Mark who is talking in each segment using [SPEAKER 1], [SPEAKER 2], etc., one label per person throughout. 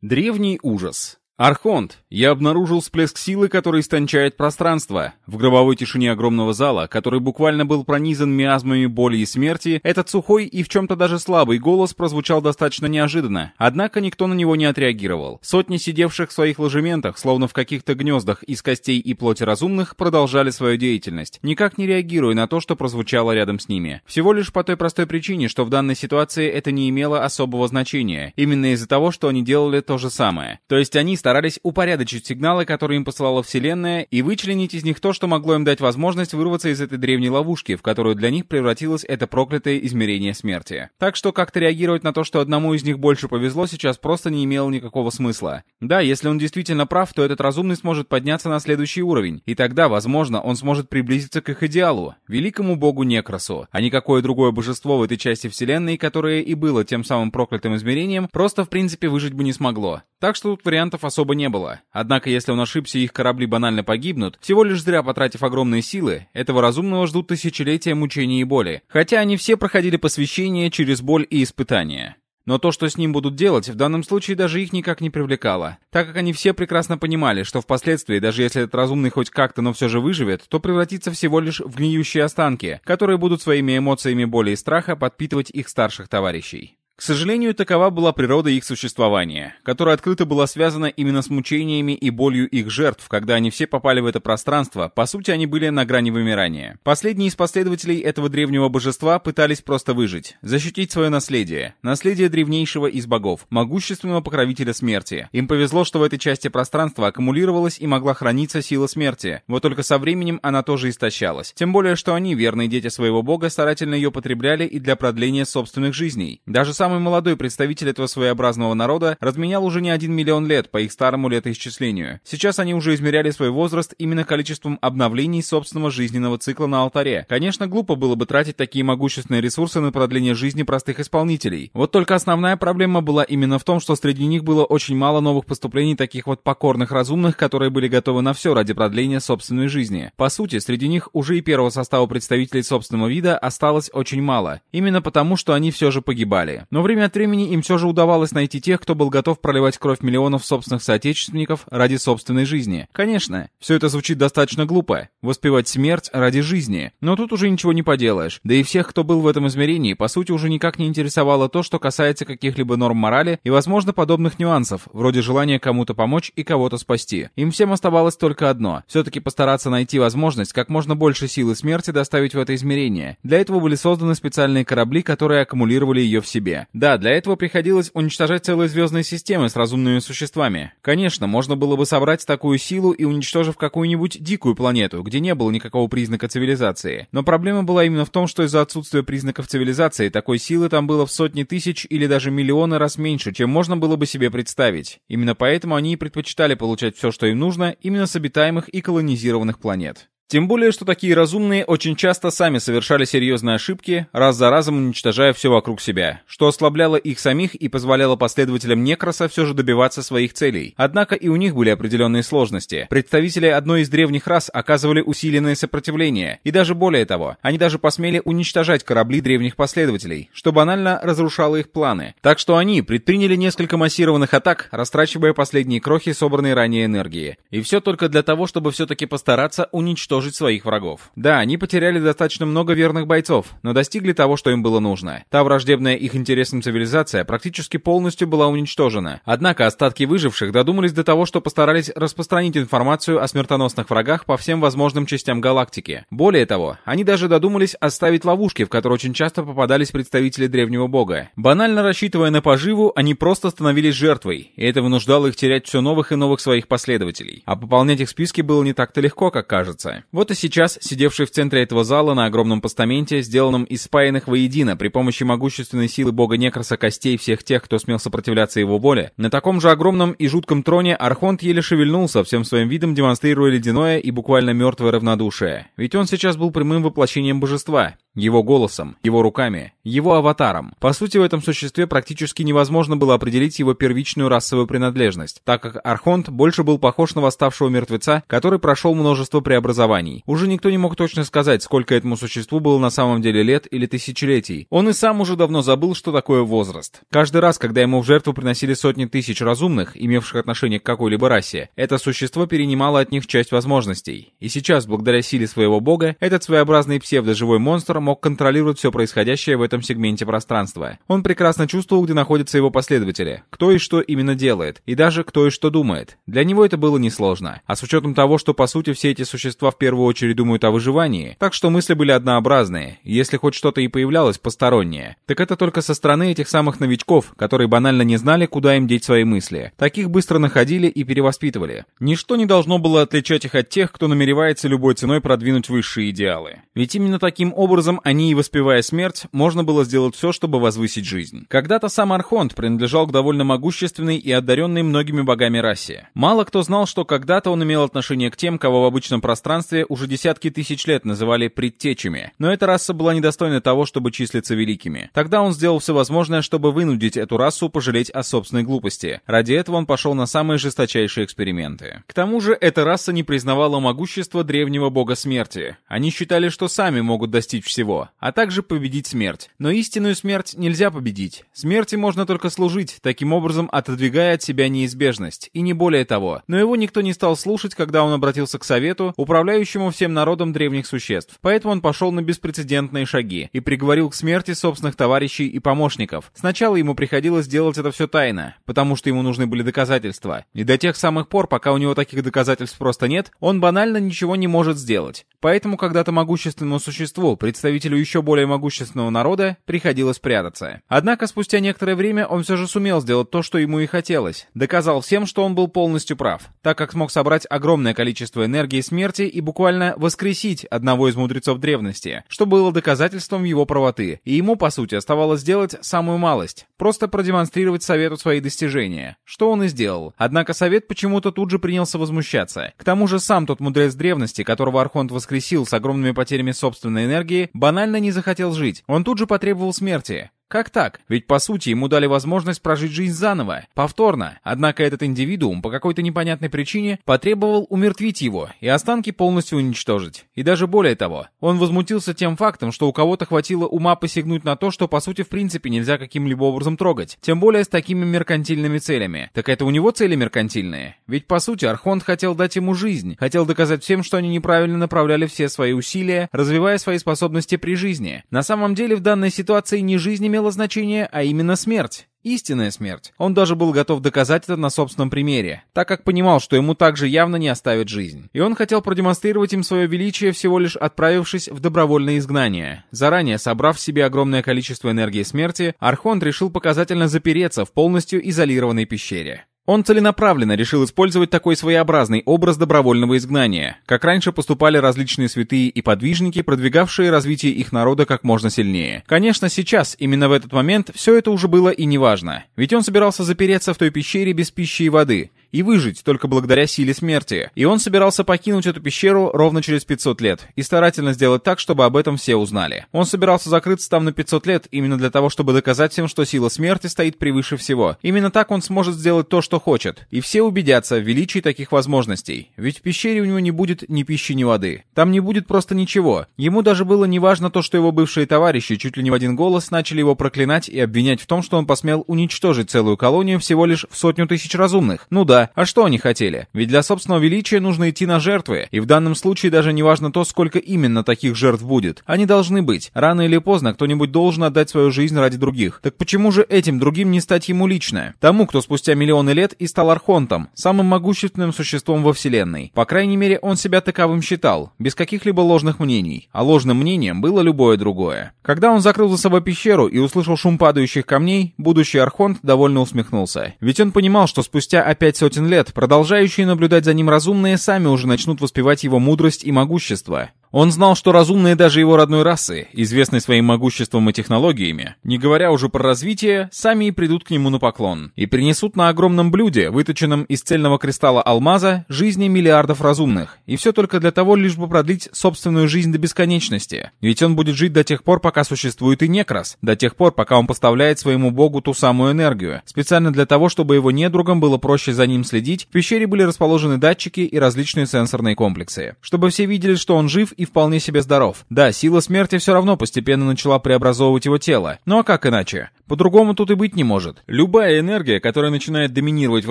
[SPEAKER 1] Древний ужас. Архонт, я обнаружил всплеск силы, который истончает пространство. В гробовой тишине огромного зала, который буквально был пронизан миазмами боли и смерти, этот сухой и в чем-то даже слабый голос прозвучал достаточно неожиданно. Однако никто на него не отреагировал. Сотни сидевших в своих ложементах, словно в каких-то гнездах из костей и плоти разумных, продолжали свою деятельность, никак не реагируя на то, что прозвучало рядом с ними. Всего лишь по той простой причине, что в данной ситуации это не имело особого значения. Именно из-за того, что они делали то же самое. То есть они старались упорядочить сигналы, которые им посылала Вселенная, и вычленить из них то, что могло им дать возможность вырваться из этой древней ловушки, в которую для них превратилось это проклятое измерение смерти. Так что как-то реагировать на то, что одному из них больше повезло, сейчас просто не имело никакого смысла. Да, если он действительно прав, то этот разумный сможет подняться на следующий уровень, и тогда, возможно, он сможет приблизиться к их идеалу, великому богу Некросу, а никакое другое божество в этой части Вселенной, которое и было тем самым проклятым измерением, просто в принципе выжить бы не смогло. Так что тут вариантов особо не было. Однако, если он ошибся их корабли банально погибнут, всего лишь зря потратив огромные силы, этого разумного ждут тысячелетия мучений и боли. Хотя они все проходили посвящение через боль и испытания. Но то, что с ним будут делать, в данном случае даже их никак не привлекало, так как они все прекрасно понимали, что впоследствии, даже если этот разумный хоть как-то, но все же выживет, то превратится всего лишь в гниющие останки, которые будут своими эмоциями боли и страха подпитывать их старших товарищей. К сожалению, такова была природа их существования, которая открыто была связана именно с мучениями и болью их жертв, когда они все попали в это пространство, по сути они были на грани вымирания. Последние из последователей этого древнего божества пытались просто выжить, защитить свое наследие, наследие древнейшего из богов, могущественного покровителя смерти. Им повезло, что в этой части пространства аккумулировалась и могла храниться сила смерти, вот только со временем она тоже истощалась. Тем более, что они, верные дети своего бога, старательно ее потребляли и для продления собственных жизней. Даже сам самый молодой представитель этого своеобразного народа разменял уже не один миллион лет по их старому летоисчислению. Сейчас они уже измеряли свой возраст именно количеством обновлений собственного жизненного цикла на алтаре. Конечно, глупо было бы тратить такие могущественные ресурсы на продление жизни простых исполнителей. Вот только основная проблема была именно в том, что среди них было очень мало новых поступлений таких вот покорных разумных, которые были готовы на все ради продления собственной жизни. По сути, среди них уже и первого состава представителей собственного вида осталось очень мало. Именно потому, что они все же погибали. Но время от времени им все же удавалось найти тех, кто был готов проливать кровь миллионов собственных соотечественников ради собственной жизни. Конечно, все это звучит достаточно глупо. Воспевать смерть ради жизни. Но тут уже ничего не поделаешь. Да и всех, кто был в этом измерении, по сути уже никак не интересовало то, что касается каких-либо норм морали и, возможно, подобных нюансов, вроде желания кому-то помочь и кого-то спасти. Им всем оставалось только одно. Все-таки постараться найти возможность как можно больше силы смерти доставить в это измерение. Для этого были созданы специальные корабли, которые аккумулировали ее в себе. Да, для этого приходилось уничтожать целые звездные системы с разумными существами. Конечно, можно было бы собрать такую силу и уничтожив какую-нибудь дикую планету, где не было никакого признака цивилизации. Но проблема была именно в том, что из-за отсутствия признаков цивилизации такой силы там было в сотни тысяч или даже миллионы раз меньше, чем можно было бы себе представить. Именно поэтому они и предпочитали получать все, что им нужно, именно с обитаемых и колонизированных планет. Тем более, что такие разумные очень часто сами совершали серьезные ошибки, раз за разом уничтожая все вокруг себя, что ослабляло их самих и позволяло последователям Некроса все же добиваться своих целей. Однако и у них были определенные сложности. Представители одной из древних рас оказывали усиленное сопротивление, и даже более того, они даже посмели уничтожать корабли древних последователей, что банально разрушало их планы. Так что они предприняли несколько массированных атак, растрачивая последние крохи собранной ранее энергии. И все только для того, чтобы все-таки постараться уничтожить уничтожить своих врагов. Да, они потеряли достаточно много верных бойцов, но достигли того, что им было нужно. Та враждебная их интересам цивилизация практически полностью была уничтожена. Однако остатки выживших додумались до того, что постарались распространить информацию о смертоносных врагах по всем возможным частям галактики. Более того, они даже додумались оставить ловушки, в которые очень часто попадались представители древнего бога. Банально рассчитывая на поживу, они просто становились жертвой, и это вынуждало их терять все новых и новых своих последователей. А пополнять их списки было не так-то легко, как кажется. Вот и сейчас, сидевший в центре этого зала на огромном постаменте, сделанном из спаянных воедино при помощи могущественной силы бога Некроса костей всех тех, кто смел сопротивляться его воле, на таком же огромном и жутком троне Архонт еле шевельнулся, всем своим видом демонстрируя ледяное и буквально мертвое равнодушие. Ведь он сейчас был прямым воплощением божества. его голосом, его руками, его аватаром. По сути, в этом существе практически невозможно было определить его первичную расовую принадлежность, так как Архонт больше был похож на восставшего мертвеца, который прошел множество преобразований. Уже никто не мог точно сказать, сколько этому существу было на самом деле лет или тысячелетий. Он и сам уже давно забыл, что такое возраст. Каждый раз, когда ему в жертву приносили сотни тысяч разумных, имевших отношение к какой-либо расе, это существо перенимало от них часть возможностей. И сейчас, благодаря силе своего бога, этот своеобразный псевдоживой монстр мог контролировать все происходящее в этом сегменте пространства. Он прекрасно чувствовал, где находятся его последователи, кто и что именно делает, и даже кто и что думает. Для него это было несложно. А с учетом того, что по сути все эти существа в первую очередь думают о выживании, так что мысли были однообразные, если хоть что-то и появлялось постороннее, так это только со стороны этих самых новичков, которые банально не знали, куда им деть свои мысли. Таких быстро находили и перевоспитывали. Ничто не должно было отличать их от тех, кто намеревается любой ценой продвинуть высшие идеалы. Ведь именно таким образом они и воспевая смерть, можно было сделать все, чтобы возвысить жизнь. Когда-то сам Архонт принадлежал к довольно могущественной и одаренной многими богами расе. Мало кто знал, что когда-то он имел отношение к тем, кого в обычном пространстве уже десятки тысяч лет называли предтечами, но эта раса была недостойна того, чтобы числиться великими. Тогда он сделал все возможное, чтобы вынудить эту расу пожалеть о собственной глупости. Ради этого он пошел на самые жесточайшие эксперименты. К тому же, эта раса не признавала могущество древнего бога смерти. Они считали, что сами могут достичь всего, а также победить смерть. Но истинную смерть нельзя победить. Смерти можно только служить, таким образом отодвигая от себя неизбежность, и не более того. Но его никто не стал слушать, когда он обратился к совету, управляющему всем народом древних существ. Поэтому он пошел на беспрецедентные шаги и приговорил к смерти собственных товарищей и помощников. Сначала ему приходилось делать это все тайно, потому что ему нужны были доказательства. И до тех самых пор, пока у него таких доказательств просто нет, он банально ничего не может сделать. Поэтому когда-то могущественному существу, представителю еще более могущественного народа, приходилось прятаться. Однако спустя некоторое время он все же сумел сделать то, что ему и хотелось. Доказал всем, что он был полностью прав, так как смог собрать огромное количество энергии смерти и буквально воскресить одного из мудрецов древности, что было доказательством его правоты. И ему, по сути, оставалось сделать самую малость — просто продемонстрировать совету свои достижения, что он и сделал. Однако совет почему-то тут же принялся возмущаться. К тому же сам тот мудрец древности, которого Архонт воскресил с огромными потерями собственной энергии, банально не захотел жить. Он тут же потребовал смерти. Как так? Ведь по сути ему дали возможность прожить жизнь заново, повторно. Однако этот индивидуум по какой-то непонятной причине потребовал умертвить его и останки полностью уничтожить. И даже более того, он возмутился тем фактом, что у кого-то хватило ума посягнуть на то, что по сути в принципе нельзя каким-либо образом трогать. Тем более с такими меркантильными целями. Так это у него цели меркантильные? Ведь по сути Архонт хотел дать ему жизнь, хотел доказать всем, что они неправильно направляли все свои усилия, развивая свои способности при жизни. На самом деле в данной ситуации не жизнь имела значение, а именно смерть. Истинная смерть. Он даже был готов доказать это на собственном примере, так как понимал, что ему также явно не оставит жизнь. И он хотел продемонстрировать им свое величие, всего лишь отправившись в добровольное изгнание. Заранее собрав в себе огромное количество энергии смерти, Архонт решил показательно запереться в полностью изолированной пещере. Он целенаправленно решил использовать такой своеобразный образ добровольного изгнания, как раньше поступали различные святые и подвижники, продвигавшие развитие их народа как можно сильнее. Конечно, сейчас, именно в этот момент, все это уже было и неважно, ведь он собирался запереться в той пещере без пищи и воды, и выжить только благодаря силе смерти. И он собирался покинуть эту пещеру ровно через 500 лет и старательно сделать так, чтобы об этом все узнали. Он собирался закрыться там на 500 лет именно для того, чтобы доказать всем, что сила смерти стоит превыше всего. Именно так он сможет сделать то, что хочет. И все убедятся в величии таких возможностей. Ведь в пещере у него не будет ни пищи, ни воды. Там не будет просто ничего. Ему даже было неважно то, что его бывшие товарищи чуть ли не в один голос начали его проклинать и обвинять в том, что он посмел уничтожить целую колонию всего лишь в сотню тысяч разумных. Ну да, а что они хотели? Ведь для собственного величия нужно идти на жертвы, и в данном случае даже не важно то, сколько именно таких жертв будет. Они должны быть. Рано или поздно кто-нибудь должен отдать свою жизнь ради других. Так почему же этим другим не стать ему лично? Тому, кто спустя миллионы лет и стал Архонтом, самым могущественным существом во Вселенной. По крайней мере, он себя таковым считал, без каких-либо ложных мнений. А ложным мнением было любое другое. Когда он закрыл за собой пещеру и услышал шум падающих камней, будущий Архонт довольно усмехнулся. Ведь он понимал, что спустя опять сотен лет продолжающие наблюдать за ним разумные сами уже начнут воспевать его мудрость и могущество. Он знал, что разумные даже его родной расы, известные своим могуществом и технологиями, не говоря уже про развитие, сами и придут к нему на поклон. И принесут на огромном блюде, выточенном из цельного кристалла алмаза, жизни миллиардов разумных. И все только для того, лишь бы продлить собственную жизнь до бесконечности. Ведь он будет жить до тех пор, пока существует и некрас. До тех пор, пока он поставляет своему богу ту самую энергию. Специально для того, чтобы его недругам было проще за ним следить, в пещере были расположены датчики и различные сенсорные комплексы. Чтобы все видели, что он жив и вполне себе здоров. Да, сила смерти все равно постепенно начала преобразовывать его тело. Ну а как иначе? По-другому тут и быть не может. Любая энергия, которая начинает доминировать в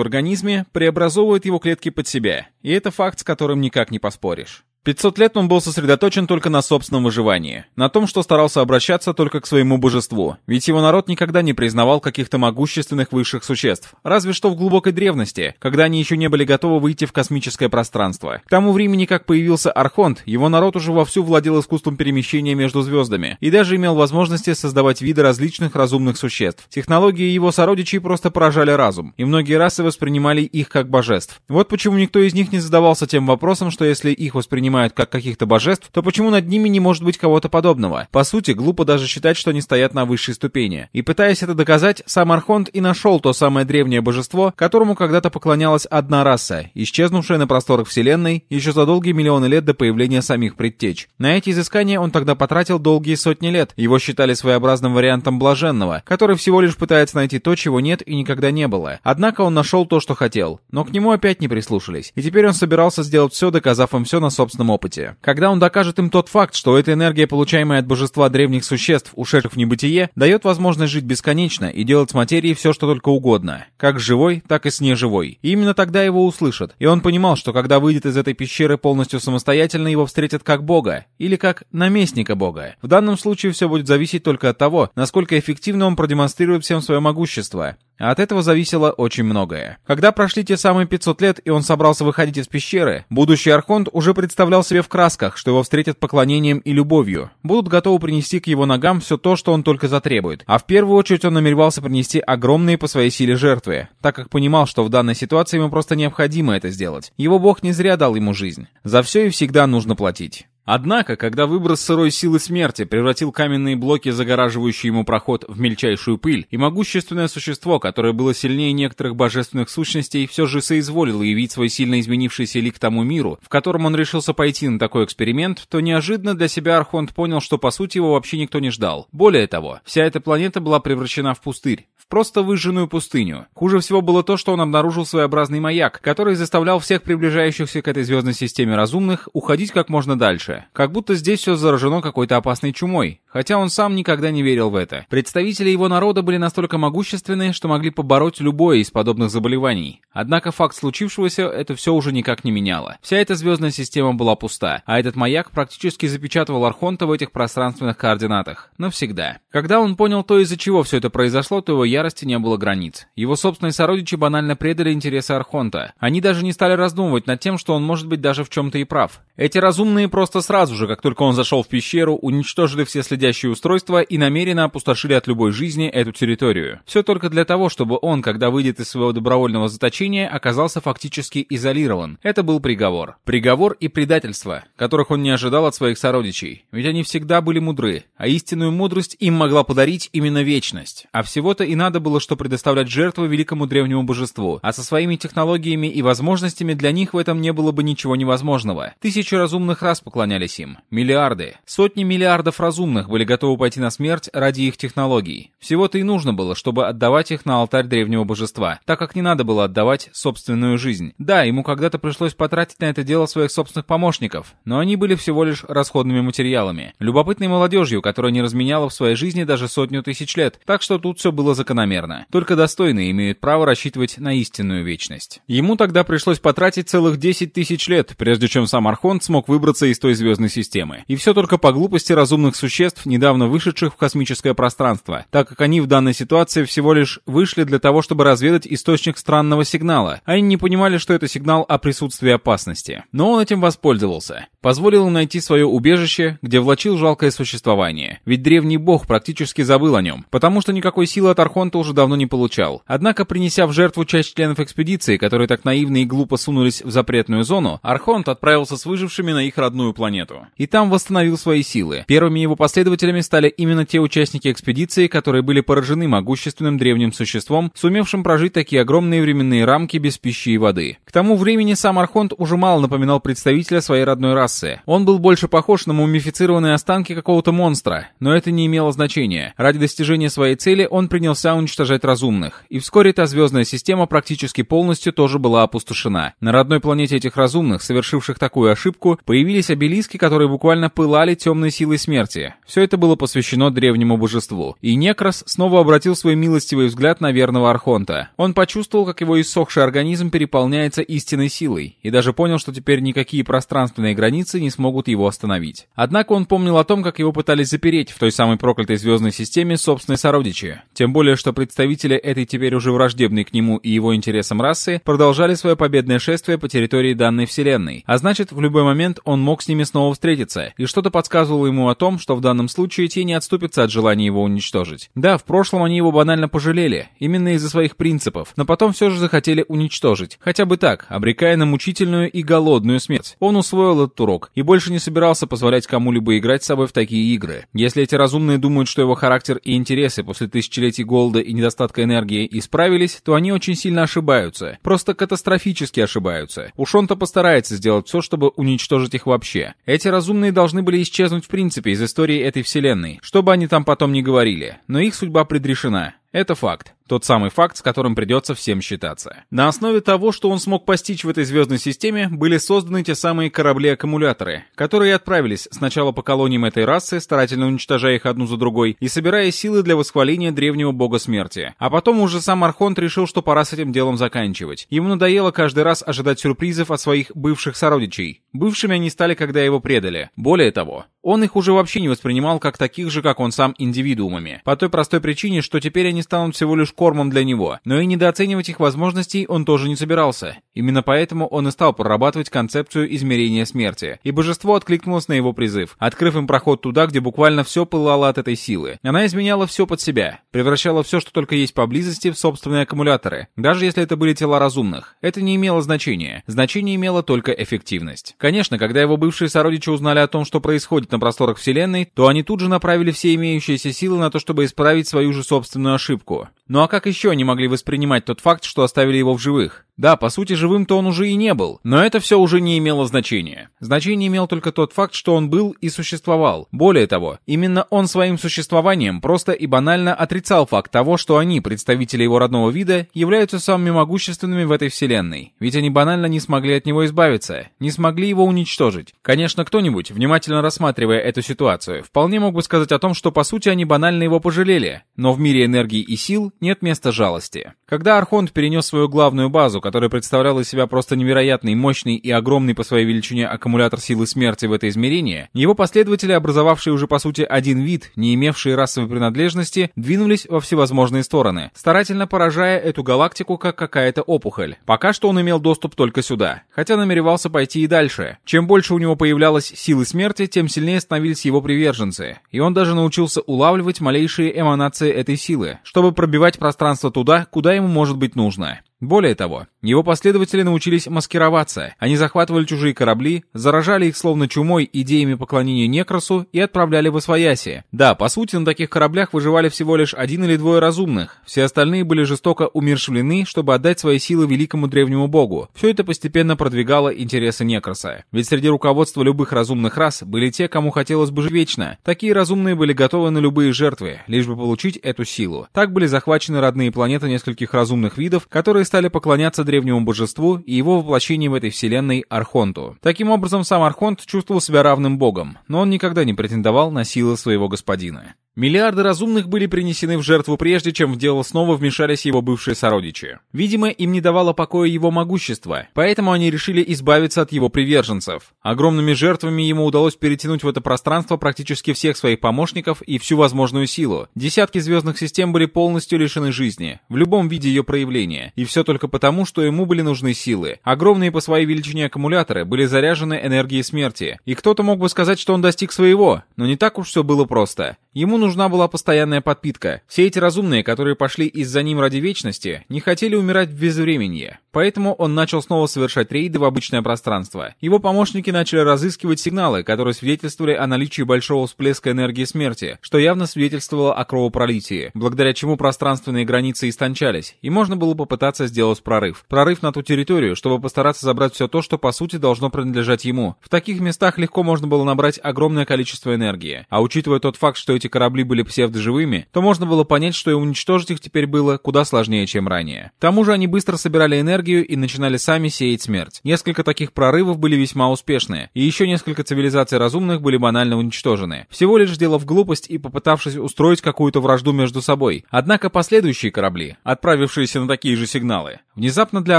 [SPEAKER 1] организме, преобразовывает его клетки под себя. И это факт, с которым никак не поспоришь. 500 лет он был сосредоточен только на собственном выживании, на том, что старался обращаться только к своему божеству, ведь его народ никогда не признавал каких-то могущественных высших существ, разве что в глубокой древности, когда они еще не были готовы выйти в космическое пространство. К тому времени, как появился Архонт, его народ уже вовсю владел искусством перемещения между звездами и даже имел возможности создавать виды различных разумных существ. Технологии его сородичей просто поражали разум, и многие расы воспринимали их как божеств. Вот почему никто из них не задавался тем вопросом, что если их воспринимают воспринимают как каких-то божеств, то почему над ними не может быть кого-то подобного? По сути, глупо даже считать, что они стоят на высшей ступени. И пытаясь это доказать, сам Архонт и нашел то самое древнее божество, которому когда-то поклонялась одна раса, исчезнувшая на просторах Вселенной еще за долгие миллионы лет до появления самих предтеч. На эти изыскания он тогда потратил долгие сотни лет. Его считали своеобразным вариантом блаженного, который всего лишь пытается найти то, чего нет и никогда не было. Однако он нашел то, что хотел. Но к нему опять не прислушались. И теперь он собирался сделать все, доказав им все на собственном собственном опыте. Когда он докажет им тот факт, что эта энергия, получаемая от божества древних существ, ушедших в небытие, дает возможность жить бесконечно и делать с материей все, что только угодно, как живой, так и с неживой. И именно тогда его услышат. И он понимал, что когда выйдет из этой пещеры полностью самостоятельно, его встретят как бога, или как наместника бога. В данном случае все будет зависеть только от того, насколько эффективно он продемонстрирует всем свое могущество. А от этого зависело очень многое. Когда прошли те самые 500 лет, и он собрался выходить из пещеры, будущий Архонт уже представлял себе в красках, что его встретят поклонением и любовью. Будут готовы принести к его ногам все то, что он только затребует. А в первую очередь он намеревался принести огромные по своей силе жертвы, так как понимал, что в данной ситуации ему просто необходимо это сделать. Его бог не зря дал ему жизнь. За все и всегда нужно платить. Однако, когда выброс сырой силы смерти превратил каменные блоки, загораживающие ему проход, в мельчайшую пыль, и могущественное существо, которое было сильнее некоторых божественных сущностей, все же соизволило явить свой сильно изменившийся лик тому миру, в котором он решился пойти на такой эксперимент, то неожиданно для себя Архонт понял, что по сути его вообще никто не ждал. Более того, вся эта планета была превращена в пустырь, просто выжженную пустыню. Хуже всего было то, что он обнаружил своеобразный маяк, который заставлял всех приближающихся к этой звездной системе разумных уходить как можно дальше. Как будто здесь все заражено какой-то опасной чумой. Хотя он сам никогда не верил в это. Представители его народа были настолько могущественны, что могли побороть любое из подобных заболеваний. Однако факт случившегося это все уже никак не меняло. Вся эта звездная система была пуста, а этот маяк практически запечатывал Архонта в этих пространственных координатах. Навсегда. Когда он понял то, из-за чего все это произошло, то его ярости не было границ. Его собственные сородичи банально предали интересы Архонта. Они даже не стали раздумывать над тем, что он может быть даже в чем-то и прав. Эти разумные просто сразу же, как только он зашел в пещеру, уничтожили все следящие устройства и намеренно опустошили от любой жизни эту территорию. Все только для того, чтобы он, когда выйдет из своего добровольного заточения, оказался фактически изолирован. Это был приговор. Приговор и предательство, которых он не ожидал от своих сородичей. Ведь они всегда были мудры, а истинную мудрость им могла подарить именно вечность. А всего-то и надо было, что предоставлять жертву великому древнему божеству. А со своими технологиями и возможностями для них в этом не было бы ничего невозможного. Тысячи разумных раз поклонялись им. Миллиарды. Сотни миллиардов разумных были готовы пойти на смерть ради их технологий. Всего-то и нужно было, чтобы отдавать их на алтарь древнего божества, так как не надо было отдавать собственную жизнь. Да, ему когда-то пришлось потратить на это дело своих собственных помощников, но они были всего лишь расходными материалами. Любопытной молодежью, которая не разменяла в своей жизни даже сотню тысяч лет, так что тут все было закономерно. Только достойные имеют право рассчитывать на истинную вечность. Ему тогда пришлось потратить целых 10 тысяч лет, прежде чем сам Архонт смог выбраться из той звездной системы. И все только по глупости разумных существ, существ, недавно вышедших в космическое пространство, так как они в данной ситуации всего лишь вышли для того, чтобы разведать источник странного сигнала. Они не понимали, что это сигнал о присутствии опасности. Но он этим воспользовался. Позволил им найти свое убежище, где влачил жалкое существование. Ведь древний бог практически забыл о нем, потому что никакой силы от Архонта уже давно не получал. Однако, принеся в жертву часть членов экспедиции, которые так наивно и глупо сунулись в запретную зону, Архонт отправился с выжившими на их родную планету. И там восстановил свои силы. Первыми его последователями стали именно те участники экспедиции, которые были поражены могущественным древним существом, сумевшим прожить такие огромные временные рамки без пищи и воды. К тому времени сам Архонт уже мало напоминал представителя своей родной расы. Он был больше похож на мумифицированные останки какого-то монстра, но это не имело значения. Ради достижения своей цели он принялся уничтожать разумных, и вскоре эта звездная система практически полностью тоже была опустошена. На родной планете этих разумных, совершивших такую ошибку, появились обелиски, которые буквально пылали темной силой смерти. Все это было посвящено древнему божеству. И Некрос снова обратил свой милостивый взгляд на верного Архонта. Он почувствовал, как его иссохший организм переполняется истинной силой, и даже понял, что теперь никакие пространственные границы не смогут его остановить. Однако он помнил о том, как его пытались запереть в той самой проклятой звездной системе собственной сородичи. Тем более, что представители этой теперь уже враждебной к нему и его интересам расы продолжали свое победное шествие по территории данной вселенной, а значит, в любой момент он мог с ними снова встретиться, и что-то подсказывало ему о том, что в данном случае те не отступятся от желания его уничтожить. Да, в прошлом они его банально пожалели, именно из-за своих принципов, но потом все же захотели уничтожить, хотя бы так, обрекая на мучительную и голодную смерть. Он усвоил этот урок и больше не собирался позволять кому-либо играть с собой в такие игры. Если эти разумные думают, что его характер и интересы после тысячелетий голода и недостатка энергии исправились, то они очень сильно ошибаются. Просто катастрофически ошибаются. Уж он-то постарается сделать все, чтобы уничтожить их вообще. Эти разумные должны были исчезнуть в принципе из истории этой вселенной, что бы они там потом ни говорили. Но их судьба предрешена. Это факт. Тот самый факт, с которым придется всем считаться. На основе того, что он смог постичь в этой звездной системе, были созданы те самые корабли-аккумуляторы, которые отправились сначала по колониям этой расы, старательно уничтожая их одну за другой, и собирая силы для восхваления древнего бога смерти. А потом уже сам Архонт решил, что пора с этим делом заканчивать. Ему надоело каждый раз ожидать сюрпризов от своих бывших сородичей. Бывшими они стали, когда его предали. Более того, он их уже вообще не воспринимал как таких же, как он сам, индивидуумами. По той простой причине, что теперь они станут всего лишь кормом для него. Но и недооценивать их возможностей он тоже не собирался. Именно поэтому он и стал прорабатывать концепцию измерения смерти. И божество откликнулось на его призыв, открыв им проход туда, где буквально все пылало от этой силы. Она изменяла все под себя, превращала все, что только есть поблизости, в собственные аккумуляторы. Даже если это были тела разумных. Это не имело значения. Значение имела только эффективность. Конечно, когда его бывшие сородичи узнали о том, что происходит на просторах Вселенной, то они тут же направили все имеющиеся силы на то, чтобы исправить свою же собственную ошибку. Ну а как еще они могли воспринимать тот факт, что оставили его в живых? Да, по сути, живым-то он уже и не был, но это все уже не имело значения. Значение имел только тот факт, что он был и существовал. Более того, именно он своим существованием просто и банально отрицал факт того, что они, представители его родного вида, являются самыми могущественными в этой вселенной. Ведь они банально не смогли от него избавиться, не смогли его уничтожить. Конечно, кто-нибудь, внимательно рассматривая эту ситуацию, вполне мог бы сказать о том, что по сути они банально его пожалели, но в мире энергии и сил нет места жалости. Когда Архонт перенес свою главную базу, которая представляла из себя просто невероятный, мощный и огромный по своей величине аккумулятор силы смерти в это измерение, его последователи, образовавшие уже по сути один вид, не имевшие расовой принадлежности, двинулись во всевозможные стороны, старательно поражая эту галактику как какая-то опухоль. Пока что он имел доступ только сюда, хотя намеревался пойти и дальше. Чем больше у него появлялось силы смерти, тем сильнее становились его приверженцы, и он даже научился улавливать малейшие эманации этой силы, чтобы пробивать пространство туда, куда ему может быть нужно. Более того, его последователи научились маскироваться. Они захватывали чужие корабли, заражали их словно чумой идеями поклонения Некросу и отправляли в Освояси. Да, по сути, на таких кораблях выживали всего лишь один или двое разумных. Все остальные были жестоко умершвлены, чтобы отдать свои силы великому древнему богу. Все это постепенно продвигало интересы Некроса. Ведь среди руководства любых разумных рас были те, кому хотелось бы жить вечно. Такие разумные были готовы на любые жертвы, лишь бы получить эту силу. Так были захвачены родные планеты нескольких разумных видов, которые стали поклоняться древнему божеству и его воплощению в этой вселенной Архонту. Таким образом, сам Архонт чувствовал себя равным богом, но он никогда не претендовал на силы своего господина. Миллиарды разумных были принесены в жертву прежде, чем в дело снова вмешались его бывшие сородичи. Видимо, им не давало покоя его могущество, поэтому они решили избавиться от его приверженцев. Огромными жертвами ему удалось перетянуть в это пространство практически всех своих помощников и всю возможную силу. Десятки звездных систем были полностью лишены жизни, в любом виде ее проявления, и все только потому, что ему были нужны силы. Огромные по своей величине аккумуляторы были заряжены энергией смерти, и кто-то мог бы сказать, что он достиг своего, но не так уж все было просто. Ему нужна была постоянная подпитка. Все эти разумные, которые пошли из-за ним ради вечности, не хотели умирать в безвременье. Поэтому он начал снова совершать рейды в обычное пространство. Его помощники начали разыскивать сигналы, которые свидетельствовали о наличии большого всплеска энергии смерти, что явно свидетельствовало о кровопролитии, благодаря чему пространственные границы истончались, и можно было попытаться сделать прорыв. Прорыв на ту территорию, чтобы постараться забрать все то, что по сути должно принадлежать ему. В таких местах легко можно было набрать огромное количество энергии. А учитывая тот факт, что эти корабли были псевдоживыми, то можно было понять, что и уничтожить их теперь было куда сложнее, чем ранее. К тому же они быстро собирали энергию и начинали сами сеять смерть. Несколько таких прорывов были весьма успешны, и еще несколько цивилизаций разумных были банально уничтожены. Всего лишь дело в глупость и попытавшись устроить какую-то вражду между собой. Однако последующие корабли, отправившиеся на такие же сигналы, внезапно для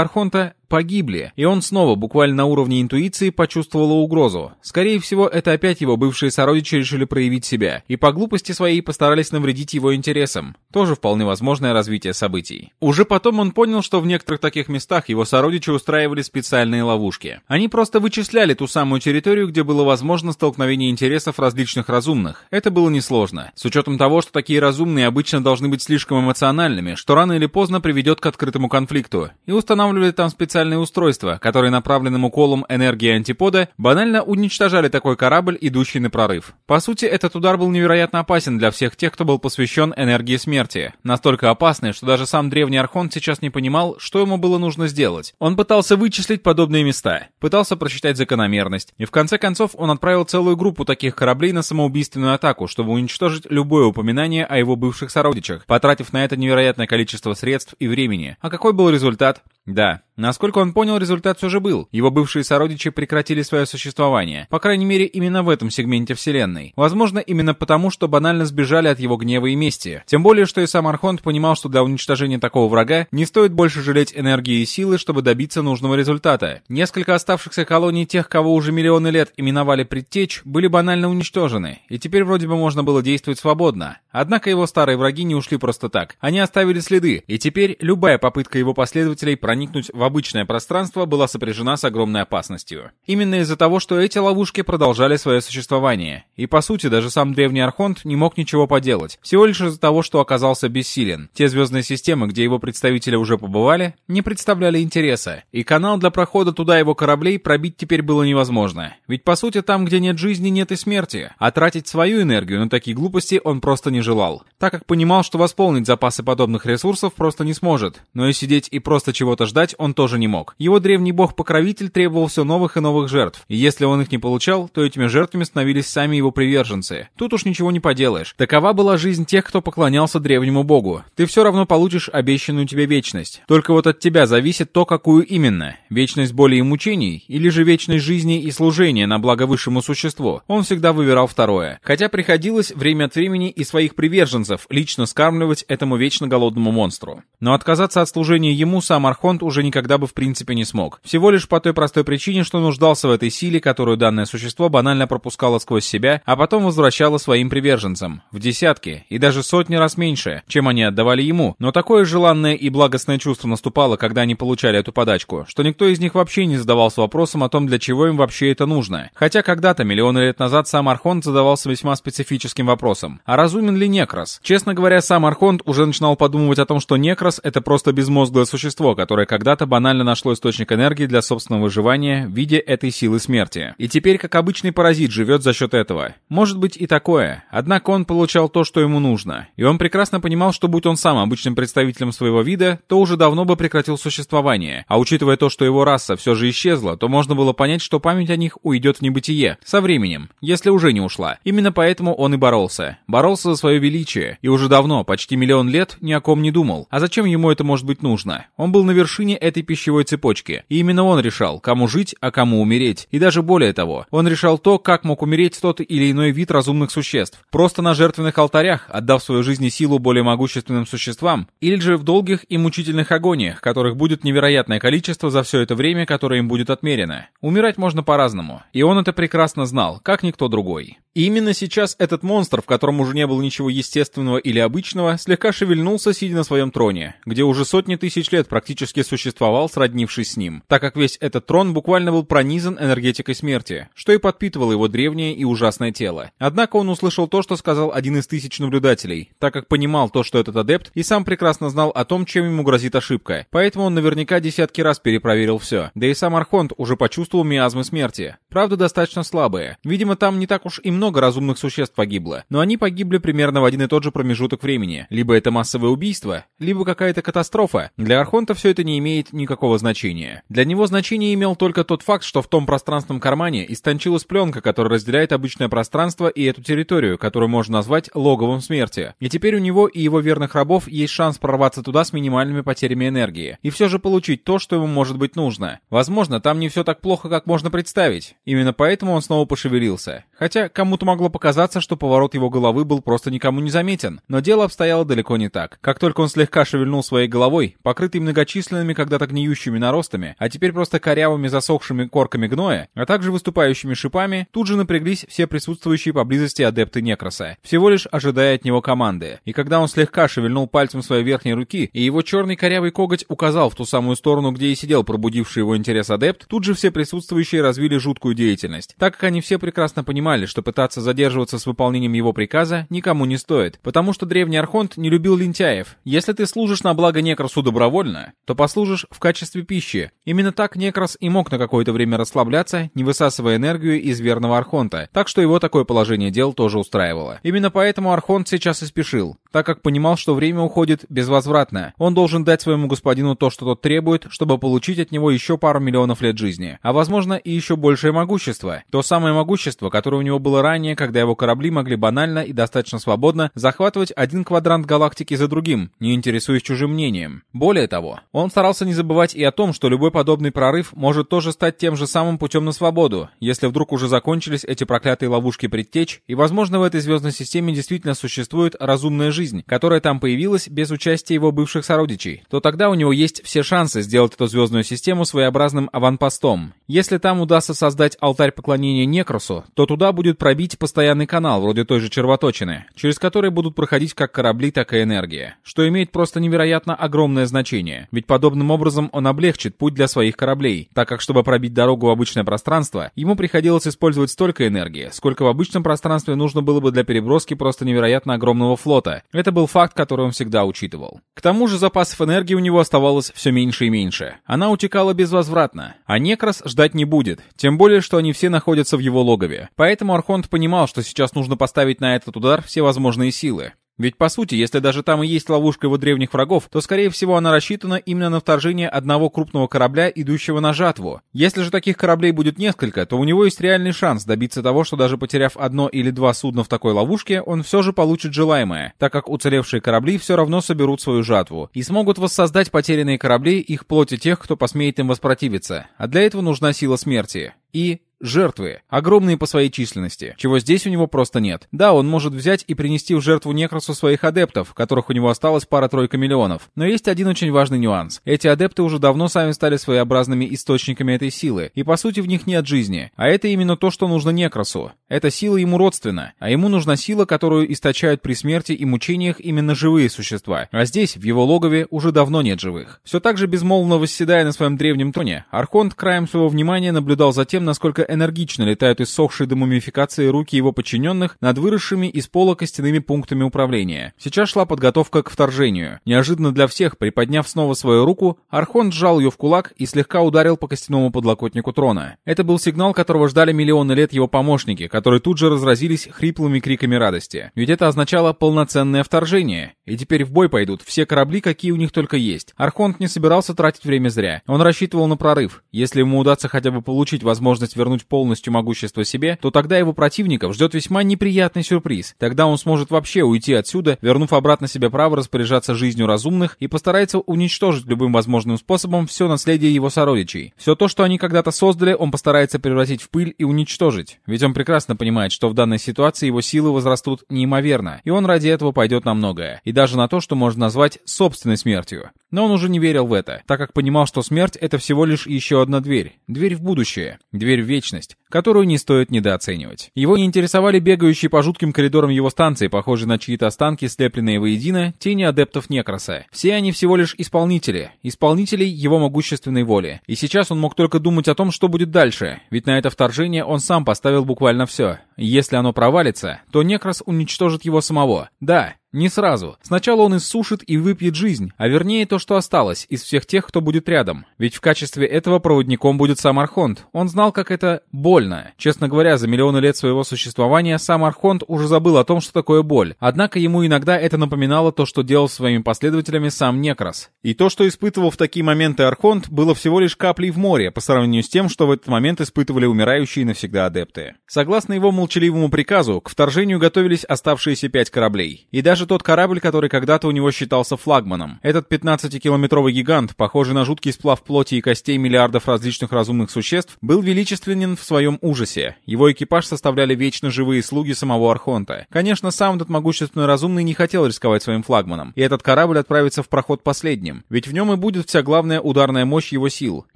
[SPEAKER 1] Архонта погибли, и он снова, буквально на уровне интуиции, почувствовал угрозу. Скорее всего, это опять его бывшие сородичи решили проявить себя, и по глупости своей постарались навредить его интересам. Тоже вполне возможное развитие событий. Уже потом он понял, что в некоторых таких местах его сородичи устраивали специальные ловушки. Они просто вычисляли ту самую территорию, где было возможно столкновение интересов различных разумных. Это было несложно. С учетом того, что такие разумные обычно должны быть слишком эмоциональными, что рано или поздно приведет к открытому конфликту. И устанавливали там специальные специальные устройства, которые направленным уколом энергии антипода банально уничтожали такой корабль, идущий на прорыв. По сути, этот удар был невероятно опасен для всех тех, кто был посвящен энергии смерти. Настолько опасный, что даже сам древний Архонт сейчас не понимал, что ему было нужно сделать. Он пытался вычислить подобные места, пытался просчитать закономерность, и в конце концов он отправил целую группу таких кораблей на самоубийственную атаку, чтобы уничтожить любое упоминание о его бывших сородичах, потратив на это невероятное количество средств и времени. А какой был результат? Да, насколько он понял, результат все же был. Его бывшие сородичи прекратили свое существование. По крайней мере, именно в этом сегменте вселенной. Возможно, именно потому, что банально сбежали от его гнева и мести. Тем более, что и сам Архонт понимал, что для уничтожения такого врага не стоит больше жалеть энергии и силы, чтобы добиться нужного результата. Несколько оставшихся колоний тех, кого уже миллионы лет именовали предтеч, были банально уничтожены, и теперь вроде бы можно было действовать свободно. Однако его старые враги не ушли просто так. Они оставили следы, и теперь любая попытка его последователей проникнуть в обычное пространство была сопряжена с огромной опасностью. Именно из-за того, что эти ловушки продолжали свое существование. И по сути, даже сам древний Архонт не мог ничего поделать. Всего лишь из-за того, что оказался бессилен. Те звездные системы, где его представители уже побывали, не представляли интереса. И канал для прохода туда его кораблей пробить теперь было невозможно. Ведь по сути, там, где нет жизни, нет и смерти. А тратить свою энергию на такие глупости он просто не желал. Так как понимал, что восполнить запасы подобных ресурсов просто не сможет. Но и сидеть и просто чего-то чего-то ждать он тоже не мог. Его древний бог-покровитель требовал все новых и новых жертв, и если он их не получал, то этими жертвами становились сами его приверженцы. Тут уж ничего не поделаешь. Такова была жизнь тех, кто поклонялся древнему богу. Ты все равно получишь обещанную тебе вечность. Только вот от тебя зависит то, какую именно. Вечность боли и мучений, или же вечность жизни и служения на благо высшему существу. Он всегда выбирал второе. Хотя приходилось время от времени и своих приверженцев лично скармливать этому вечно голодному монстру. Но отказаться от служения ему сам Архон Архонт уже никогда бы в принципе не смог. Всего лишь по той простой причине, что нуждался в этой силе, которую данное существо банально пропускало сквозь себя, а потом возвращало своим приверженцам. В десятки, и даже сотни раз меньше, чем они отдавали ему. Но такое желанное и благостное чувство наступало, когда они получали эту подачку, что никто из них вообще не задавался вопросом о том, для чего им вообще это нужно. Хотя когда-то, миллионы лет назад, сам Архонт задавался весьма специфическим вопросом. А разумен ли Некрос? Честно говоря, сам Архонт уже начинал подумывать о том, что Некрос — это просто безмозглое существо, которое которое когда-то банально нашло источник энергии для собственного выживания в виде этой силы смерти. И теперь, как обычный паразит, живет за счет этого. Может быть и такое. Однако он получал то, что ему нужно. И он прекрасно понимал, что будь он сам обычным представителем своего вида, то уже давно бы прекратил существование. А учитывая то, что его раса все же исчезла, то можно было понять, что память о них уйдет в небытие. Со временем. Если уже не ушла. Именно поэтому он и боролся. Боролся за свое величие. И уже давно, почти миллион лет, ни о ком не думал. А зачем ему это может быть нужно? Он был на вершине вершине этой пищевой цепочки. И именно он решал, кому жить, а кому умереть. И даже более того, он решал то, как мог умереть тот или иной вид разумных существ. Просто на жертвенных алтарях, отдав свою жизнь и силу более могущественным существам, или же в долгих и мучительных агониях, которых будет невероятное количество за все это время, которое им будет отмерено. Умирать можно по-разному. И он это прекрасно знал, как никто другой. И именно сейчас этот монстр, в котором уже не было ничего естественного или обычного, слегка шевельнулся, сидя на своем троне, где уже сотни тысяч лет практически существовал, сроднившись с ним, так как весь этот трон буквально был пронизан энергетикой смерти, что и подпитывало его древнее и ужасное тело. Однако он услышал то, что сказал один из тысяч наблюдателей, так как понимал то, что этот адепт, и сам прекрасно знал о том, чем ему грозит ошибка, поэтому он наверняка десятки раз перепроверил все. Да и сам Архонт уже почувствовал миазмы смерти. Правда, достаточно слабые. Видимо, там не так уж и много разумных существ погибло, но они погибли примерно в один и тот же промежуток времени. Либо это массовое убийство, либо какая-то катастрофа. Для Архонта все это не имеет никакого значения. Для него значение имел только тот факт, что в том пространственном кармане истончилась пленка, которая разделяет обычное пространство и эту территорию, которую можно назвать логовом смерти. И теперь у него и его верных рабов есть шанс прорваться туда с минимальными потерями энергии. И все же получить то, что ему может быть нужно. Возможно, там не все так плохо, как можно представить. Именно поэтому он снова пошевелился. Хотя кому-то могло показаться, что поворот его головы был просто никому не заметен, но дело обстояло далеко не так. Как только он слегка шевельнул своей головой, покрытый многочисленными когда-то гниющими наростами, а теперь просто корявыми засохшими корками гноя, а также выступающими шипами, тут же напряглись все присутствующие поблизости адепты Некроса, всего лишь ожидая от него команды. И когда он слегка шевельнул пальцем своей верхней руки, и его черный корявый коготь указал в ту самую сторону, где и сидел пробудивший его интерес адепт, тут же все присутствующие развили жуткую деятельность, так как они все прекрасно понимали, что пытаться задерживаться с выполнением его приказа никому не стоит, потому что древний Архонт не любил лентяев. Если ты служишь на благо Некросу добровольно, то послужишь в качестве пищи. Именно так Некрос и мог на какое-то время расслабляться, не высасывая энергию из верного Архонта, так что его такое положение дел тоже устраивало. Именно поэтому Архонт сейчас и спешил, так как понимал, что время уходит безвозвратно. Он должен дать своему господину то, что тот требует, чтобы получить от него еще пару миллионов лет жизни, а возможно и еще большее могущество. То самое могущество, которое у него было ранее, когда его корабли могли банально и достаточно свободно захватывать один квадрант галактики за другим, не интересуясь чужим мнением. Более того, он старался не забывать и о том, что любой подобный прорыв может тоже стать тем же самым путем на свободу, если вдруг уже закончились эти проклятые ловушки предтеч, и возможно в этой звездной системе действительно существует разумная жизнь, которая там появилась без участия его бывших сородичей, то тогда у него есть все шансы сделать эту звездную систему своеобразным аванпостом. Если там удастся создать алтарь поклонения Некросу, то туда будет пробить постоянный канал, вроде той же червоточины, через который будут проходить как корабли, так и энергия, что имеет просто невероятно огромное значение, ведь подобным образом он облегчит путь для своих кораблей, так как чтобы пробить дорогу в обычное пространство, ему приходилось использовать столько энергии, сколько в обычном пространстве нужно было бы для переброски просто невероятно огромного флота. Это был факт, который он всегда учитывал. К тому же запасов энергии у него оставалось все меньше и меньше. Она утекала безвозвратно, а Некрос ждать не будет, тем более, что они все находятся в его логове. Поэтому Архонт понимал, что сейчас нужно поставить на этот удар все возможные силы. Ведь по сути, если даже там и есть ловушка его древних врагов, то скорее всего она рассчитана именно на вторжение одного крупного корабля, идущего на жатву. Если же таких кораблей будет несколько, то у него есть реальный шанс добиться того, что даже потеряв одно или два судна в такой ловушке, он все же получит желаемое, так как уцелевшие корабли все равно соберут свою жатву и смогут воссоздать потерянные корабли их плоти тех, кто посмеет им воспротивиться. А для этого нужна сила смерти. И Жертвы. Огромные по своей численности, чего здесь у него просто нет. Да, он может взять и принести в жертву Некросу своих адептов, которых у него осталось пара-тройка миллионов. Но есть один очень важный нюанс. Эти адепты уже давно сами стали своеобразными источниками этой силы, и по сути в них нет жизни. А это именно то, что нужно Некросу. Эта сила ему родственна, а ему нужна сила, которую источают при смерти и мучениях именно живые существа. А здесь, в его логове, уже давно нет живых. Все так же безмолвно восседая на своем древнем тоне, Архонт краем своего внимания наблюдал за тем, насколько энергично летают иссохшие до мумификации руки его подчиненных над выросшими из пола костяными пунктами управления. Сейчас шла подготовка к вторжению. Неожиданно для всех, приподняв снова свою руку, Архон сжал ее в кулак и слегка ударил по костяному подлокотнику трона. Это был сигнал, которого ждали миллионы лет его помощники, которые тут же разразились хриплыми криками радости. Ведь это означало полноценное вторжение. И теперь в бой пойдут все корабли, какие у них только есть. Архонт не собирался тратить время зря. Он рассчитывал на прорыв. Если ему удастся хотя бы получить возможность возможность вернуть полностью могущество себе, то тогда его противников ждет весьма неприятный сюрприз. Тогда он сможет вообще уйти отсюда, вернув обратно себе право распоряжаться жизнью разумных и постарается уничтожить любым возможным способом все наследие его сородичей. Все то, что они когда-то создали, он постарается превратить в пыль и уничтожить. Ведь он прекрасно понимает, что в данной ситуации его силы возрастут неимоверно, и он ради этого пойдет на многое. И даже на то, что можно назвать собственной смертью. Но он уже не верил в это, так как понимал, что смерть — это всего лишь еще одна дверь. Дверь в будущее. Дверь в вечность, которую не стоит недооценивать. Его не интересовали бегающие по жутким коридорам его станции, похожие на чьи-то останки, слепленные воедино, тени адептов Некроса. Все они всего лишь исполнители. Исполнители его могущественной воли. И сейчас он мог только думать о том, что будет дальше, ведь на это вторжение он сам поставил буквально все. Если оно провалится, то Некрос уничтожит его самого. Да, не сразу. Сначала он иссушит и выпьет жизнь, а вернее то, что осталось, из всех тех, кто будет рядом. Ведь в качестве этого проводником будет сам Архонт. Он знал, как это больно. Честно говоря, за миллионы лет своего существования сам Архонт уже забыл о том, что такое боль. Однако ему иногда это напоминало то, что делал своими последователями сам Некрос. И то, что испытывал в такие моменты Архонт, было всего лишь каплей в море по сравнению с тем, что в этот момент испытывали умирающие навсегда адепты. Согласно его молчаливому приказу, к вторжению готовились оставшиеся пять кораблей. И даже даже тот корабль, который когда-то у него считался флагманом. Этот 15-километровый гигант, похожий на жуткий сплав плоти и костей миллиардов различных разумных существ, был величественен в своем ужасе. Его экипаж составляли вечно живые слуги самого Архонта. Конечно, сам этот могущественный разумный не хотел рисковать своим флагманом, и этот корабль отправится в проход последним. Ведь в нем и будет вся главная ударная мощь его сил.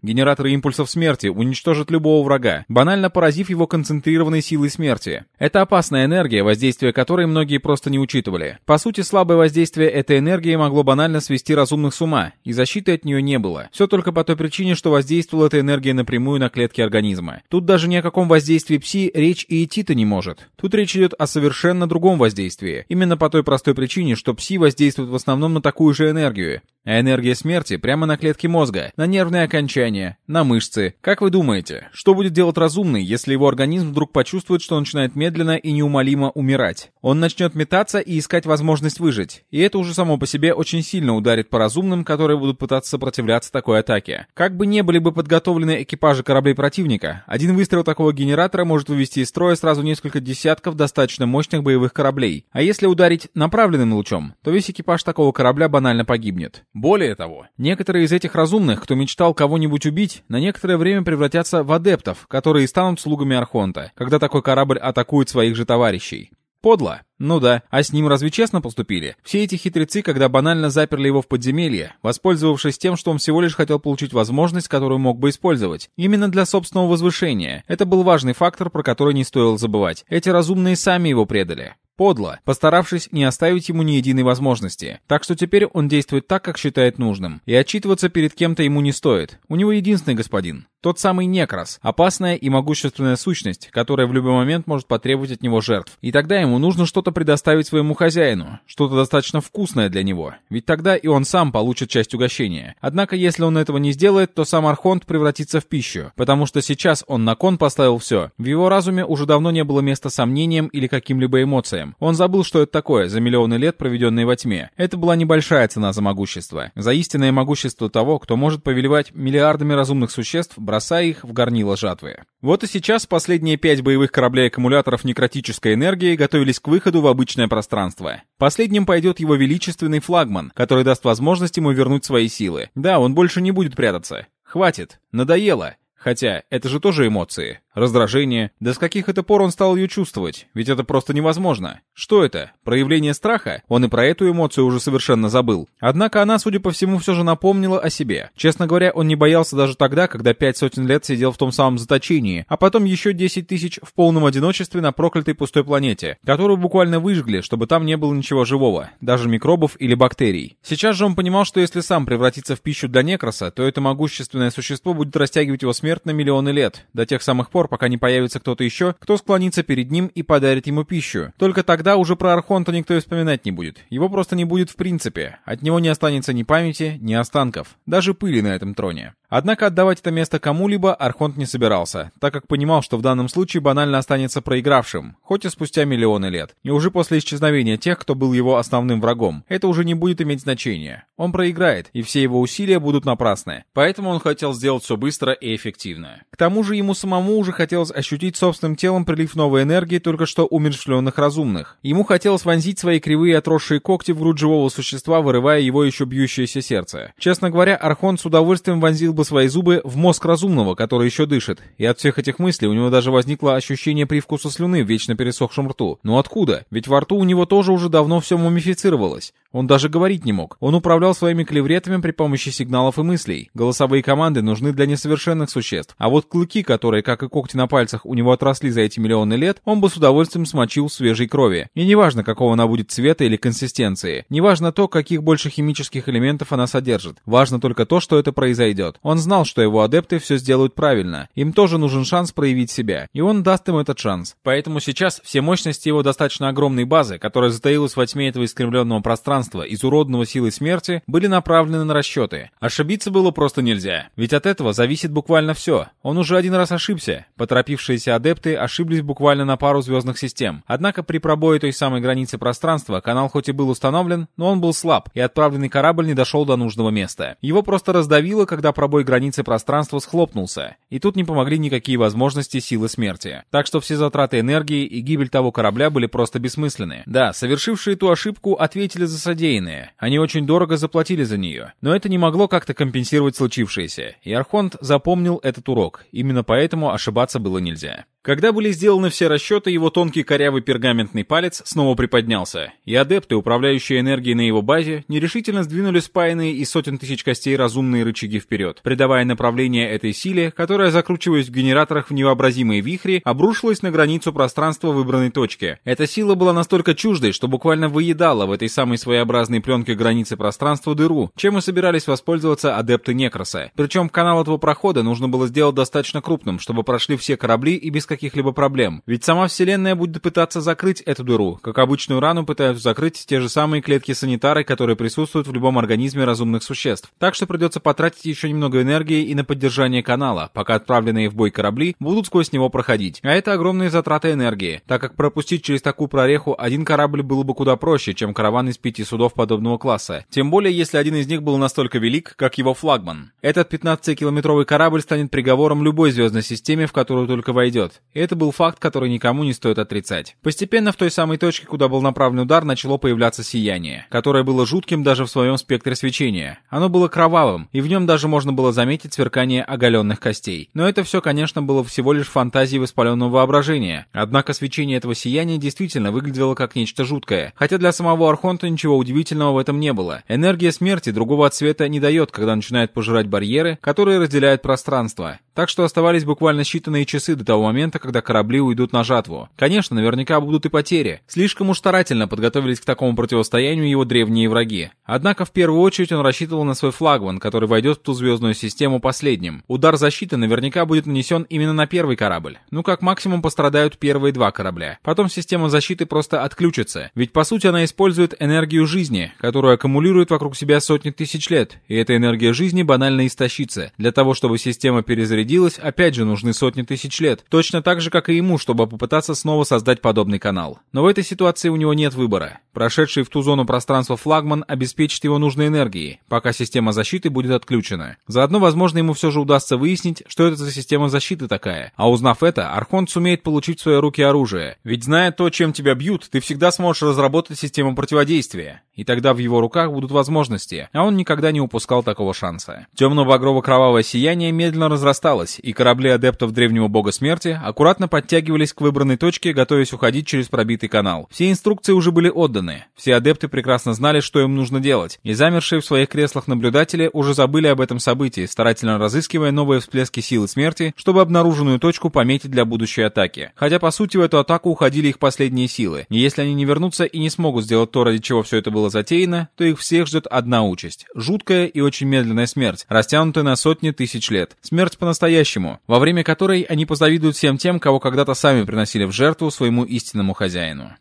[SPEAKER 1] Генераторы импульсов смерти уничтожат любого врага, банально поразив его концентрированной силой смерти. Это опасная энергия, воздействие которой многие просто не учитывали. По сути, слабое воздействие этой энергии могло банально свести разумных с ума, и защиты от нее не было. Все только по той причине, что воздействовала эта энергия напрямую на клетки организма. Тут даже ни о каком воздействии пси речь и идти-то не может. Тут речь идет о совершенно другом воздействии. Именно по той простой причине, что пси воздействует в основном на такую же энергию. А энергия смерти прямо на клетки мозга, на нервные окончания, на мышцы. Как вы думаете, что будет делать разумный, если его организм вдруг почувствует, что он начинает медленно и неумолимо умирать? Он начнет метаться и искать возможность выжить. И это уже само по себе очень сильно ударит по разумным, которые будут пытаться сопротивляться такой атаке. Как бы не были бы подготовлены экипажи кораблей противника, один выстрел такого генератора может вывести из строя сразу несколько десятков достаточно мощных боевых кораблей. А если ударить направленным лучом, то весь экипаж такого корабля банально погибнет. Более того, некоторые из этих разумных, кто мечтал кого-нибудь убить, на некоторое время превратятся в адептов, которые станут слугами Архонта, когда такой корабль атакует своих же товарищей. Подло. Ну да, а с ним разве честно поступили? Все эти хитрецы, когда банально заперли его в подземелье, воспользовавшись тем, что он всего лишь хотел получить возможность, которую мог бы использовать. Именно для собственного возвышения. Это был важный фактор, про который не стоило забывать. Эти разумные сами его предали. Подло, постаравшись не оставить ему ни единой возможности. Так что теперь он действует так, как считает нужным. И отчитываться перед кем-то ему не стоит. У него единственный господин. Тот самый Некрас, опасная и могущественная сущность, которая в любой момент может потребовать от него жертв. И тогда ему нужно что-то предоставить своему хозяину, что-то достаточно вкусное для него, ведь тогда и он сам получит часть угощения. Однако, если он этого не сделает, то сам Архонт превратится в пищу, потому что сейчас он на кон поставил все. В его разуме уже давно не было места сомнениям или каким-либо эмоциям. Он забыл, что это такое за миллионы лет, проведенные во тьме. Это была небольшая цена за могущество. За истинное могущество того, кто может повелевать миллиардами разумных существ, бросая их в горнило жатвы. Вот и сейчас последние пять боевых кораблей-аккумуляторов некротической энергии готовились к выходу в обычное пространство. Последним пойдет его величественный флагман, который даст возможность ему вернуть свои силы. Да, он больше не будет прятаться. Хватит, надоело. Хотя, это же тоже эмоции. Раздражение. Да с каких это пор он стал ее чувствовать? Ведь это просто невозможно. Что это? Проявление страха? Он и про эту эмоцию уже совершенно забыл. Однако она, судя по всему, все же напомнила о себе. Честно говоря, он не боялся даже тогда, когда пять сотен лет сидел в том самом заточении, а потом еще десять тысяч в полном одиночестве на проклятой пустой планете, которую буквально выжгли, чтобы там не было ничего живого, даже микробов или бактерий. Сейчас же он понимал, что если сам превратится в пищу для некроса, то это могущественное существо будет растягивать его смерть на миллионы лет, до тех самых пор, пор, пока не появится кто-то еще, кто склонится перед ним и подарит ему пищу. Только тогда уже про Архонта никто и вспоминать не будет. Его просто не будет в принципе. От него не останется ни памяти, ни останков. Даже пыли на этом троне. Однако отдавать это место кому-либо Архонт не собирался, так как понимал, что в данном случае банально останется проигравшим, хоть и спустя миллионы лет. И уже после исчезновения тех, кто был его основным врагом, это уже не будет иметь значения. Он проиграет, и все его усилия будут напрасны. Поэтому он хотел сделать все быстро и эффективно. К тому же ему самому уже хотелось ощутить собственным телом прилив новой энергии только что умерщвленных разумных. Ему хотелось вонзить свои кривые отросшие когти в грудь живого существа, вырывая его еще бьющееся сердце. Честно говоря, Архон с удовольствием вонзил бы свои зубы в мозг разумного, который еще дышит. И от всех этих мыслей у него даже возникло ощущение привкуса слюны в вечно пересохшем рту. Но откуда? Ведь во рту у него тоже уже давно все мумифицировалось. Он даже говорить не мог. Он управлял своими клевретами при помощи сигналов и мыслей. Голосовые команды нужны для несовершенных существ. А вот клыки, которые, как и когти на пальцах, у него отросли за эти миллионы лет, он бы с удовольствием смочил свежей крови. И неважно, какого она будет цвета или консистенции. Неважно то, каких больше химических элементов она содержит. Важно только то, что это произойдет. Он знал, что его адепты все сделают правильно. Им тоже нужен шанс проявить себя. И он даст им этот шанс. Поэтому сейчас все мощности его достаточно огромной базы, которая затаилась во тьме этого искривленного пространства, пространства, изуродного силой смерти, были направлены на расчеты. Ошибиться было просто нельзя. Ведь от этого зависит буквально все. Он уже один раз ошибся. Поторопившиеся адепты ошиблись буквально на пару звездных систем. Однако при пробое той самой границы пространства канал хоть и был установлен, но он был слаб, и отправленный корабль не дошел до нужного места. Его просто раздавило, когда пробой границы пространства схлопнулся. И тут не помогли никакие возможности силы смерти. Так что все затраты энергии и гибель того корабля были просто бессмысленны. Да, совершившие эту ошибку ответили за содеянное. Они очень дорого заплатили за нее. Но это не могло как-то компенсировать случившееся. И Архонт запомнил этот урок. Именно поэтому ошибаться было нельзя. Когда были сделаны все расчеты, его тонкий корявый пергаментный палец снова приподнялся, и адепты, управляющие энергией на его базе, нерешительно сдвинули спаянные из сотен тысяч костей разумные рычаги вперед, придавая направление этой силе, которая, закручиваясь в генераторах в невообразимые вихри, обрушилась на границу пространства выбранной точки. Эта сила была настолько чуждой, что буквально выедала в этой самой своеобразной пленке границы пространства дыру, чем и собирались воспользоваться адепты Некроса. Причем канал этого прохода нужно было сделать достаточно крупным, чтобы прошли все корабли и без каких-либо проблем. Ведь сама Вселенная будет пытаться закрыть эту дыру, как обычную рану пытаются закрыть те же самые клетки-санитары, которые присутствуют в любом организме разумных существ. Так что придется потратить еще немного энергии и на поддержание канала, пока отправленные в бой корабли будут сквозь него проходить. А это огромные затраты энергии, так как пропустить через такую прореху один корабль было бы куда проще, чем караван из пяти судов подобного класса. Тем более, если один из них был настолько велик, как его флагман. Этот 15-километровый корабль станет приговором любой звездной системе, в которую только войдет. И это был факт, который никому не стоит отрицать. Постепенно в той самой точке, куда был направлен удар, начало появляться сияние, которое было жутким даже в своем спектре свечения. Оно было кровавым, и в нем даже можно было заметить сверкание оголенных костей. Но это все, конечно, было всего лишь фантазией воспаленного воображения. Однако свечение этого сияния действительно выглядело как нечто жуткое. Хотя для самого Архонта ничего удивительного в этом не было. Энергия смерти другого цвета не дает, когда начинает пожирать барьеры, которые разделяют пространство. Так что оставались буквально считанные часы до того момента, когда корабли уйдут на жатву. Конечно, наверняка будут и потери. Слишком уж старательно подготовились к такому противостоянию его древние враги. Однако в первую очередь он рассчитывал на свой флагман, который войдет в ту звездную систему последним. Удар защиты наверняка будет нанесен именно на первый корабль. Ну как максимум пострадают первые два корабля. Потом система защиты просто отключится. Ведь по сути она использует энергию жизни, которую аккумулирует вокруг себя сотни тысяч лет. И эта энергия жизни банально истощится. Для того, чтобы система перезарядилась, опять же нужны сотни тысяч лет. Точно так же, как и ему, чтобы попытаться снова создать подобный канал. Но в этой ситуации у него нет выбора. Прошедший в ту зону пространства флагман обеспечит его нужной энергией, пока система защиты будет отключена. Заодно, возможно, ему все же удастся выяснить, что это за система защиты такая. А узнав это, Архонт сумеет получить в свои руки оружие. Ведь зная то, чем тебя бьют, ты всегда сможешь разработать систему противодействия. И тогда в его руках будут возможности, а он никогда не упускал такого шанса. Темно-багрово-кровавое сияние медленно разрасталось, и корабли адептов древнего бога смерти аккуратно подтягивались к выбранной точке, готовясь уходить через пробитый канал. Все инструкции уже были отданы. Все адепты прекрасно знали, что им нужно делать, и замершие в своих креслах наблюдатели уже забыли об этом событии, старательно разыскивая новые всплески силы смерти, чтобы обнаруженную точку пометить для будущей атаки. Хотя, по сути, в эту атаку уходили их последние силы. И если они не вернутся и не смогут сделать то, ради чего все это было затеяно, то их всех ждет одна участь. Жуткая и очень медленная смерть, растянутая на сотни тысяч лет. Смерть по-настоящему, во время которой они позавидуют всем тем, кого когда-то сами приносили в жертву своему истинному хозяину.